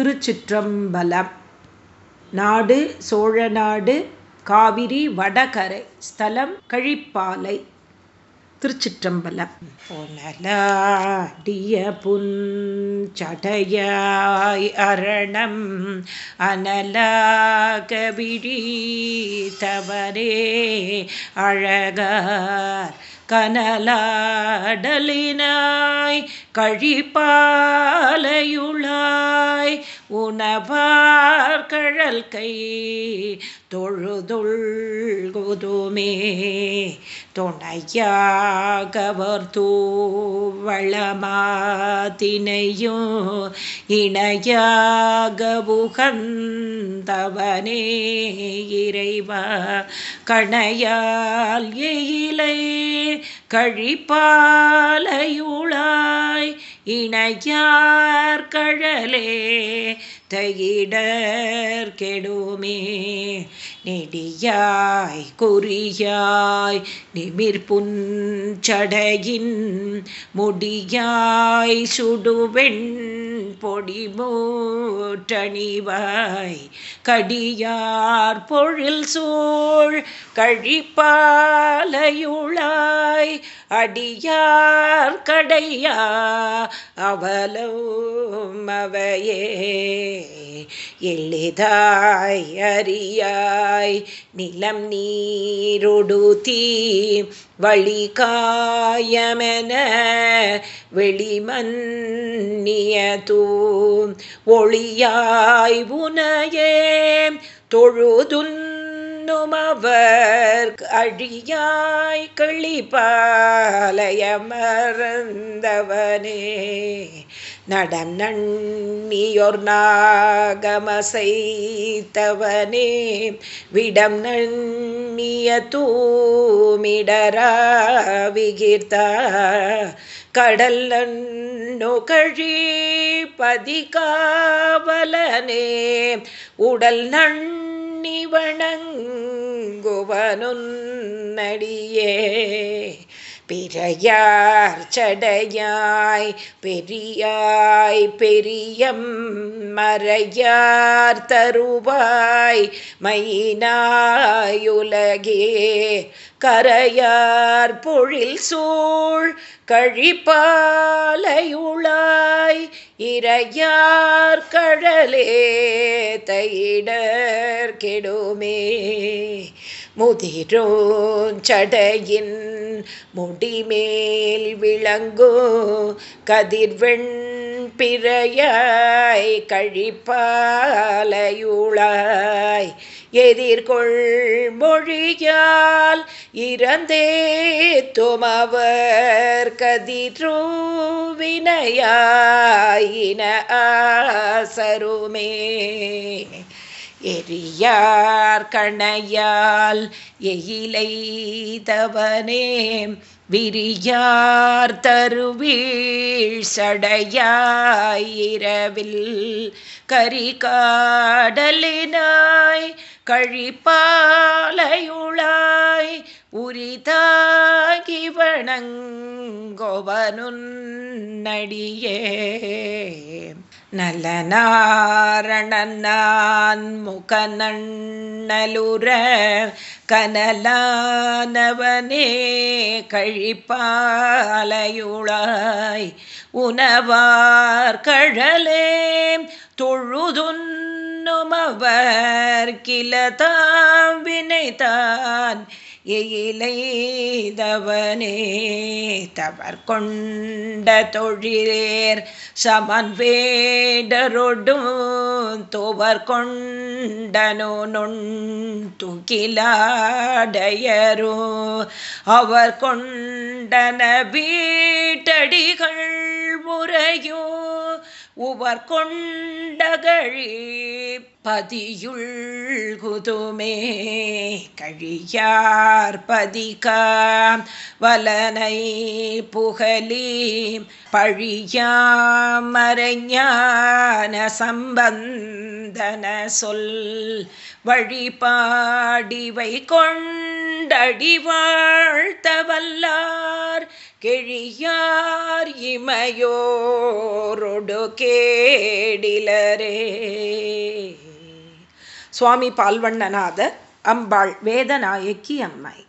திருச்சிற்றம்பலம். நாடு சோழநாடு காவிரி வடகரை ஸ்தலம் கழிப்பாலை. திருச்சிற்றம்பலம். புனலாடிய புஞ்சடையாய் அரணம் அனலாக தவரே அழகார் கனலாடலினாய் கழிப்பாலை உணவார் கழல் கை தொழுதுள்குதுமே துணையாகவர் தூவளமாதினையும் இணையாக உகந்தவனே இறைவா. கணையால் எயிலை கழிப்பாலையுளாய் இணையார் கழலே தையிடர் கெடுமே. நெடியாய் குறியாய் நிமிர் புஞ்சடையின் முடியாய் சுடுவெண் பொடி மூட்டணிவாய் கடியார் பொழில் சூழ் கழிப்பாலையுளாய் அடியார் கடையா அவலும் அவையே. எளிதாய் அறியாய் நிலம் நீரொடு தீ வழிகாயமென வெளிமன்னியதூ. ஒளியாய் உனையே தொழுதுன் அழியாய் கிளிபாலயமர்ந்தவனே நடம் நன்னியோர் நாகமசைத்தவனே விடம் நண்ணிய தூமிடரா விகிர்த்தா கடல் நுகழி பதிகாவலனே உடல் நன் வணங்குவனுன்னடியே பிறையார் சடையாய் பெரியாய் பெரியம் மறையார் தருவாய் மயினாயுலகே கரையார் பொழில் சூழ் கழிப்பாலையுளாய் இறையார் கழலே தைடர் கெடுமே. முதிரோஞ்சடையின் முடிமேல் விளங்கோ கதிர்வெண் பிறையாய் கழிப்பாலையுளாய். எதிர்கொள் மொழியால் இறந்தே துமவர் கதிரூவினையாயின ஆசருமே. எரியார் கணையால் எயிலைதவனே விரியார் தருவீழ் சடையாயிரவில் கரிகாடலினாய் கழிப்பாலையுளாய் உரிதாகி வணங்கொவனுன்னடியே நல்ல நாரணன் கனலானவனே கழிப்பாலையுளாய் உணவார் கழலே தொழுதுன்னுமவர் கிளதாம் வினைதான் எயிலைதவனே தவர் கொண்ட தொழிலேர் சமன் வேடரொடும் துவர் கொண்டனோ நொண் துகிலாடையரோ அவர் கொண்டன வீட்டடிகள் முறையோ உவர் கொண்டகழி பதியுள் குதுமே கழியார் பதிகாம் வலனை புகலி பழியாமறைஞான சம்பந்தன சொல் வழிபாடிவை கொண்டடிவாழ்த்தவல்லார் கிழியார் இமையோ கேடிலரே? சுவாமி பால்வண்ணநாதர் அம்பாள் வேதநாயக்கி அம்மை.